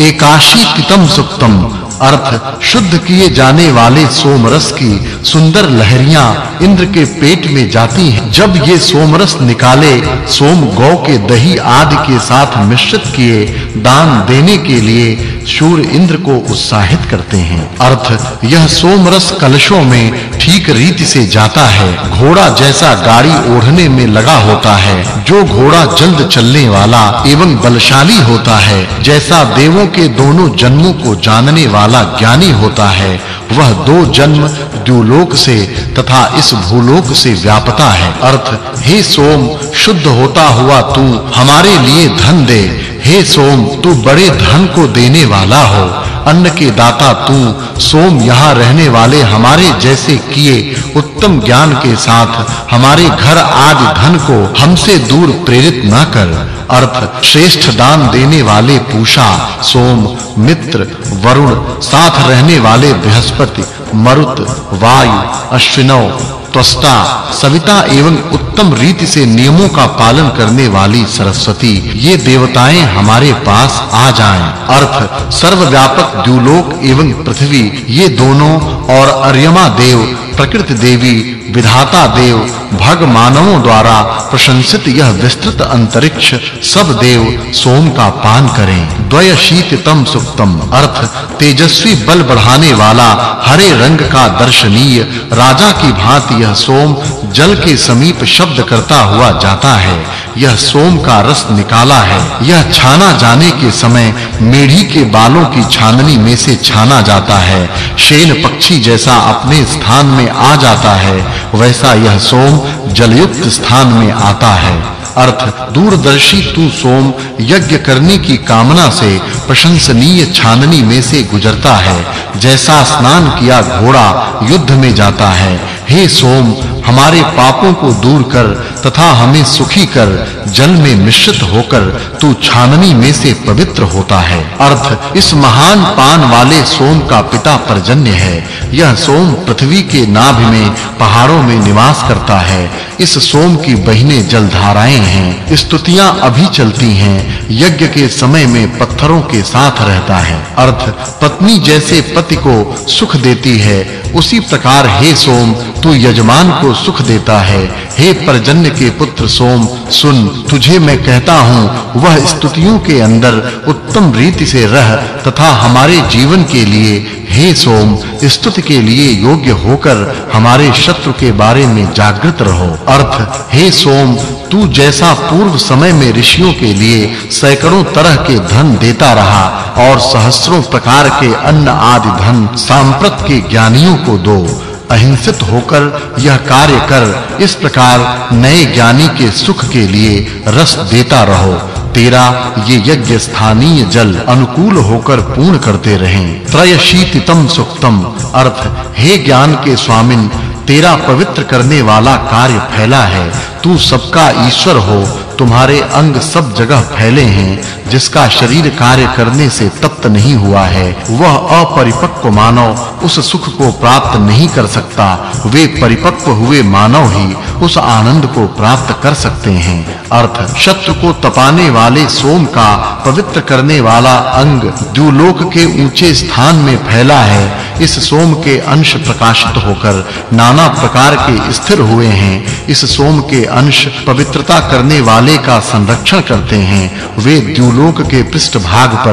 एकाशी तितम सुक्तम। अर्थ, शुद्ध किए जाने वाले सोमरस की सुंदर लहरियाँ इंद्र के पेट में जाती हैं। जब ये सोमरस निकाले, सोम गौ के दही आदि के साथ मिश्रित किए दान देने के लिए शूर इंद्र को उत्साहित करते हैं। अर्थ, यह सोमरस कलशों में ठीक रीति से जाता है। घोड़ा जैसा गाड़ी ओढ़ने में लगा होता है। जो घोड़ा जल्द चलने वाला एवं बलशाली होता है, जैसा देवों के दोनों जन्मों को जानने वाला ज्ञानी होता है, वह दो जन्म द्युलोक से तथा इस भूलोक से व्यापता है। अर्थ, हे सोम, शुद्ध होता हुआ तू हमारे लिए धन दे हे सोम, तू बड़े धन को देने वाला हो। अन्न के दाता तू, सोम यहाँ रहने वाले हमारे जैसे किए उत्तम ज्ञान के साथ हमारे घर आदि धन को हमसे दूर प्रेरित न कर। अर्थ, श्रेष्ठ दान देने वाले पूषा, सोम, मित्र, वरुण, साथ रहने वाले बृहस्पति, मरुत, वायु अश्विनव त्वष्टा सविता एवं उत्तम रीति से नियमों का पालन करने वाली सरस्वती, ये देवताएँ हमारे पास आ जाएँ। अर्थ, सर्वव्यापक द्युलोक एवं पृथ्वी, ये दोनों और अर्यमा देव प्रकृति देवी विधाता देव भग मानवों द्वारा प्रशंसित यह विस्तृत अंतरिक्ष, सब देव सोम का पान करें। द्वय शीततम सुक्तम अर्थ, तेजस्वी बल बढ़ाने वाला, हरे रंग का दर्शनीय, राजा की भांति यह सोम जल के समीप शब्द करता हुआ जाता है। यह सोम का रस निकाला है। यह छाना जाने के समय मेढ़ी के बालों की छाननी में से छाना जाता है। शेन पक्षी जैसा अपने स्थान में आ जाता है, वैसा यह सोम जलयुक्त स्थान में आता है। अर्थ, दूरदर्शी तू सोम, यज्ञ करने की कामना से प्रशंसनीय छाननी में से गुजरता है। जैसा स्नान किया घोड़ा, युद्ध में जाता है। हे सोम हमारे पापों को दूर कर तथा हमें सुखी कर जल में मिश्रित होकर तू छाननी में से पवित्र होता है। अर्थ, इस महान पान वाले सोम का पिता परजन्य है। यह सोम पृथ्वी के नाभ में, पहाड़ों में निवास करता है। इस सोम की बहिनें जलधाराएँ हैं। स्तुतियाँ अभी चलती हैं। यज्ञ के समय में पत्थरों के साथ रहता है। अर्थ, पत्नी जैसे पति को सुख देती है। उसी प्रकार, हे सोम, तू यजमान को सुख देता है। हे परजन्य के पुत्र सोम, सुन, तुझे मैं कहता हूँ, वह स्तुतियों के अंदर उत्तम रीति से रह, तथा हमारे जीवन के लिए, हे सोम, स्तुति के लिए योग्य होकर हमारे शत्रु के बारे में जागृत रहो। अर्थ, हे सोम, तू जैसा पूर्व समय में ऋषियों के लिए सैकड़ों तरह के धन देता रहा, और सहस्त्रों प्रकार के अन्न आदि धन, सांप्रत के ज्ञानियों को दो। अहिंसित होकर यह कार्य कर, इस प्रकार नए ज्ञानी के सुख के लिए रस देता रहो। तेरा ये यज्ञ स्थानीय जल अनुकूल होकर पूर्ण करते रहें। त्रयशीतितम सुक्तम। अर्थ, हे ज्ञान के स्वामिन, तेरा पवित्र करने वाला कार्य फैला है। तू सबका ईश्वर हो तुम्हारे अंग सब जगह फैले हैं, जिसका शरीर कार्य करने से तप्त नहीं हुआ है। वह अपरिपक्व मानव उस सुख को प्राप्त नहीं कर सकता। वे परिपक्व हुए मानव ही उस आनंद को प्राप्त कर सकते हैं। अर्थ, शत्रु को तपाने वाले सोम का पवित्र करने वाला अंग द्युलोक के ऊँचे स्थान में फैला है। इस सोम के अंश प्रकाशित होकर नाना प्रकार के स्थिर हुए हैं। इस सोम के अंश पवित्रता करने वाले का संरक्षण करते हैं। वे द्युलोक के पृष्ठ भाग पर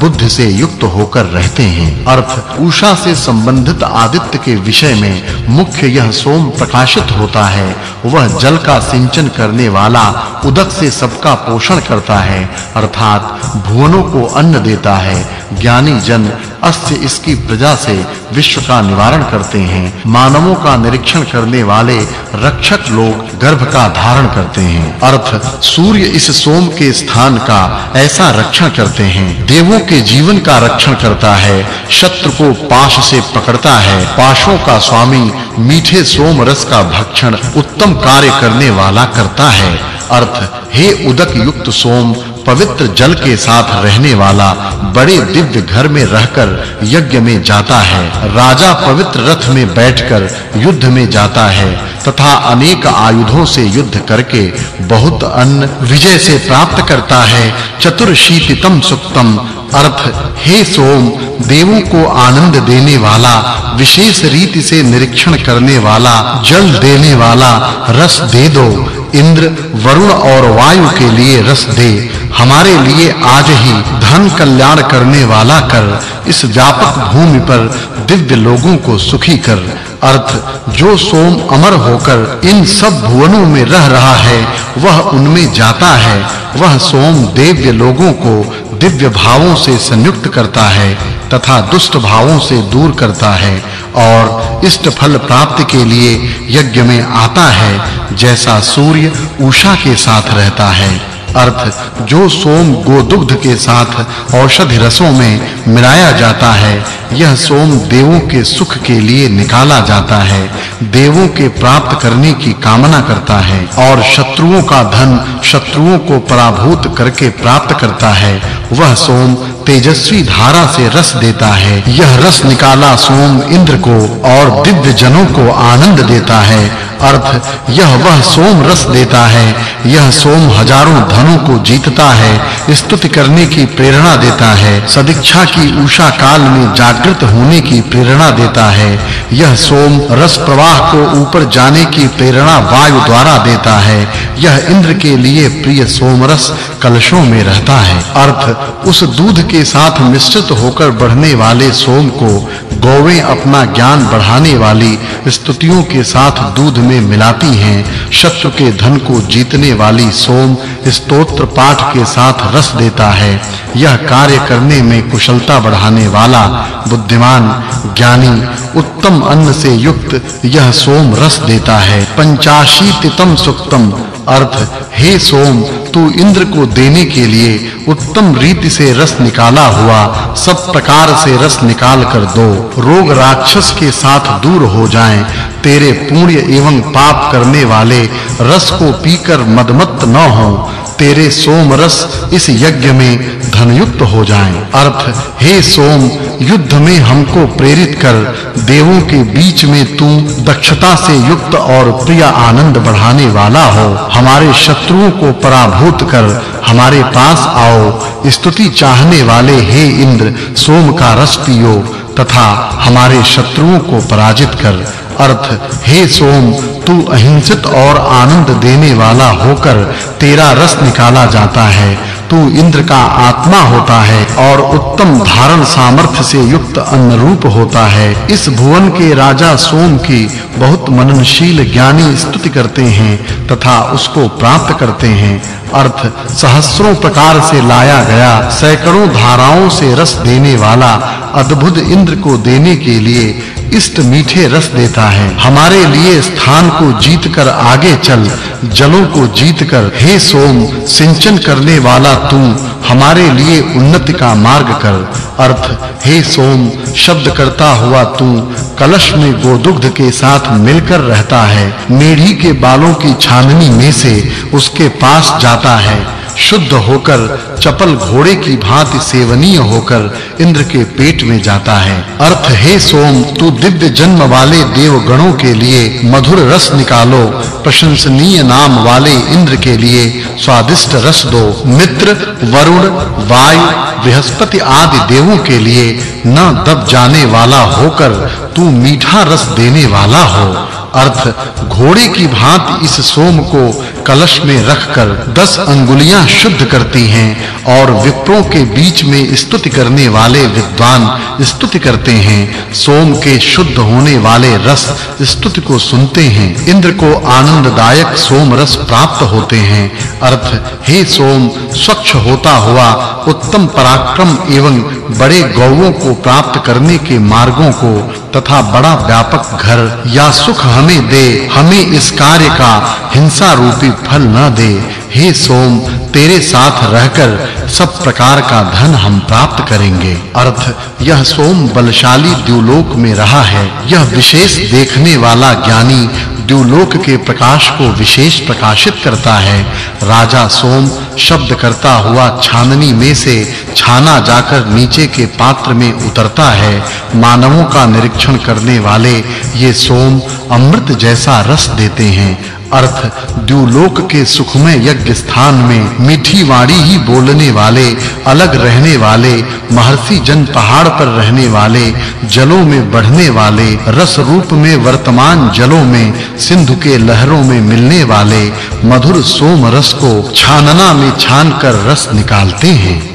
बुद्ध से युक्त होकर रहते हैं। अर्थ उषा से संबंधित आदित्य के विषय में मुख्य यह सोम प्रकाशित होता है। वह जल का सिंचन करने वाला उदक से सबका पोषण करता है। अर्थात, भुवनों को अन्न देता है। ज्ञानी जन अस्य इसकी प्रजा से विश्व का निवारण करते हैं। मानवों का निरीक्षण करने वाले रक्षक लोग गर्भ का धारण करते हैं। अर्थ, सूर्य इस सोम के स्थान का ऐसा रक्षण करते हैं। देवों के जीवन का रक्षण करता है। शत्रु को पाश से पकड़ता है। पाशों का स्वामी मीठे सोम रस का भक्षण उत्तम कार्य करने वाला करता है। अर्थ, हे उदक युक्त सोम, पवित्र जल के साथ रहने वाला, बड़े दिव्य घर में रहकर यज्ञ में जाता है, राजा पवित्र रथ में बैठकर युद्ध में जाता है, तथा अनेक आयुधों से युद्ध करके बहुत अन्न विजय से प्राप्त करता है, चतुर्शीतितम सुक्तम। अर्थ, हे सोम, देवों को आनंद देने वाला, विशेष रीति से निरीक्षण करने वाला, जल देने वाला, रस दे दो। इंद्र, वरुण और वायु के लिए रस दे। हमारे लिए आज ही धन कल्याण करने वाला कर। इस व्यापक भूमि पर दिव्य लोगों को सुखी कर। अर्थ, जो सोम अमर होकर इन सब भुवनों में रह रहा है, वह उनमें जाता है। वह सोम दिव्य लोगों को दिव्य भावों से संयुक्त करता है। तथा दुष्ट भावों से दूर करता है और इष्ट फल प्राप्त के लिए यज्ञ में आता है, जैसा सूर्य उषा के साथ रहता है। अर्थ, जो सोम गोदुग्ध के साथ औषधि रसों में मिलाया जाता है, यह सोम देवों के सुख के लिए निकाला जाता है, देवों के प्राप्त करने की कामना करता है, और शत्रुओं का धन शत्रुओं को पराभूत करके प्राप्त करता है, वह सोम तेजस्वी धारा से रस देता है, यह रस निकाला सोम इंद्र को और दिव्य जनों को आनंद देता है अर्थ, यह वह सोम रस देता है, यह सोम हज़ारों धनों को जीतता है, स्तुति करने की प्रेरणा देता है, सदिच्छा की उषा काल में जागृत होने की प्रेरणा देता है, यह सोम रस प्रवाह को ऊपर जाने की प्रेरणा वायु द्वारा देता है यह इंद्र के लिए प्रिय सोमरस कलशों में रहता है। अर्थ, उस दूध के साथ मिश्रित होकर बढ़ने वाले सोम को गौवें अपना ज्ञान बढ़ाने वाली स्तुतियों के साथ दूध में मिलाती हैं। शत्रु के धन को जीतने वाली सोम स्तोत्र पाठ के साथ रस देता है। यह कार्य करने में कुशलता बढ़ाने वाला बुद्धिमान, ज्ञानी, उत्तम अन्न से युक्त यह सोम रस देता है। पंचाशीतितम सुक्तम। अर्थ, हे सोम, तू इंद्र को देने के लिए उत्तम रीति से रस निकाला हुआ, सब प्रकार से रस निकाल कर दो। रोग राक्षस के साथ दूर हो जाएँ, तेरे पुण्य एवं पाप करने वाले रस को पीकर मदमत न हो। तेरे सोम रस इस यज्ञ में धनयुक्त हो जाएँ। अर्थ, हे सोम, युद्ध में हमको प्रेरित कर, देवों के बीच में तू दक्षता से युक्त और प्रिय आनंद बढ़ाने वाला हो। हमारे शत्रुओं को पराभूत कर, हमारे पास आओ। स्तुति चाहने वाले हे इंद्र, सोम का रस पियो, तथा हमारे शत्रुओं को पराजित कर अर्थ, हे सोम, तू अहिंसित और आनंद देने वाला होकर तेरा रस निकाला जाता है। तू इंद्र का आत्मा होता है और उत्तम धारण सामर्थ्य से युक्त अन्न रूप होता है। इस भुवन के राजा सोम की बहुत मननशील ज्ञानी स्तुति करते हैं तथा उसको प्राप्त करते हैं। अर्थ सहस्त्रों प्रकार से लाया गया, सैकड़ों धाराओं से रस देने वाला अद्भुत इंद्र को देने के लिए इष्ट मीठे रस देता है। हमारे लिए स्थान को जीतकर आगे चल, जलों को जीतकर, हे सोम, सिंचन करने वाला तू हमारे लिए उन्नति का मार्ग कर। अर्थ, हे सोम, शब्द करता हुआ तू कलश में गोदुग्ध के साथ मिलकर रहता है। मेढ़ी के बालों की छाननी में से उसके पास जाता है। शुद्ध होकर, चपल घोड़े की भांति सेवनीय होकर इंद्र के पेट में जाता है। अर्थ, हे सोम, तू दिव्य जन्म वाले देव गणों के लिए मधुर रस निकालो। प्रशंसनीय नाम वाले इंद्र के लिए स्वादिष्ट रस दो। मित्र, वरुण, वायु, बृहस्पति आदि देवों के लिए न दब जाने वाला होकर तू मीठा रस देने वाला हो। अर्थ, घोड़े की भांति इस सोम को कलश में रखकर दस अंगुलियाँ शुद्ध करती हैं और विप्रों के बीच में स्तुति करने वाले विद्वान स्तुति करते हैं। सोम के शुद्ध होने वाले रस स्तुति को सुनते हैं। इंद्र को आनंददायक सोम रस प्राप्त होते हैं। अर्थ, हे सोम, स्वच्छ होता हुआ उत्तम पराक्रम एवं बड़े गौओं को प्राप्त करने के मार्गों को तथा बड़ा व्यापक घर या सुख हमें दे, हमें इस कार्य का हिंसा रूपी फल न दे। हे सोम, तेरे साथ रहकर सब प्रकार का धन हम प्राप्त करेंगे। अर्थ, यह सोम बलशाली द्युलोक में रहा है। यह विशेष देखने वाला ज्ञानी द्युलोक के प्रकाश को विशेष प्रकाशित करता है। राजा सोम शब्द करता हुआ छाननी में से छाना जाकर नीचे के पात्र में उतरता है। मानवों का निरीक्षण करने वाले ये सोम अमृत जैसा रस देते हैं। अर्थ, द्युलोक के सुखमय यज्ञ स्थान में मीठी वाणी ही बोलने वाले, अलग रहने वाले, महर्षि जन पहाड़ पर रहने वाले, जलों में बढ़ने वाले, रस रूप में वर्तमान जलों में, सिंधु के लहरों में मिलने वाले, मधुर सोम रस को छानना में छान कर रस निकालते हैं।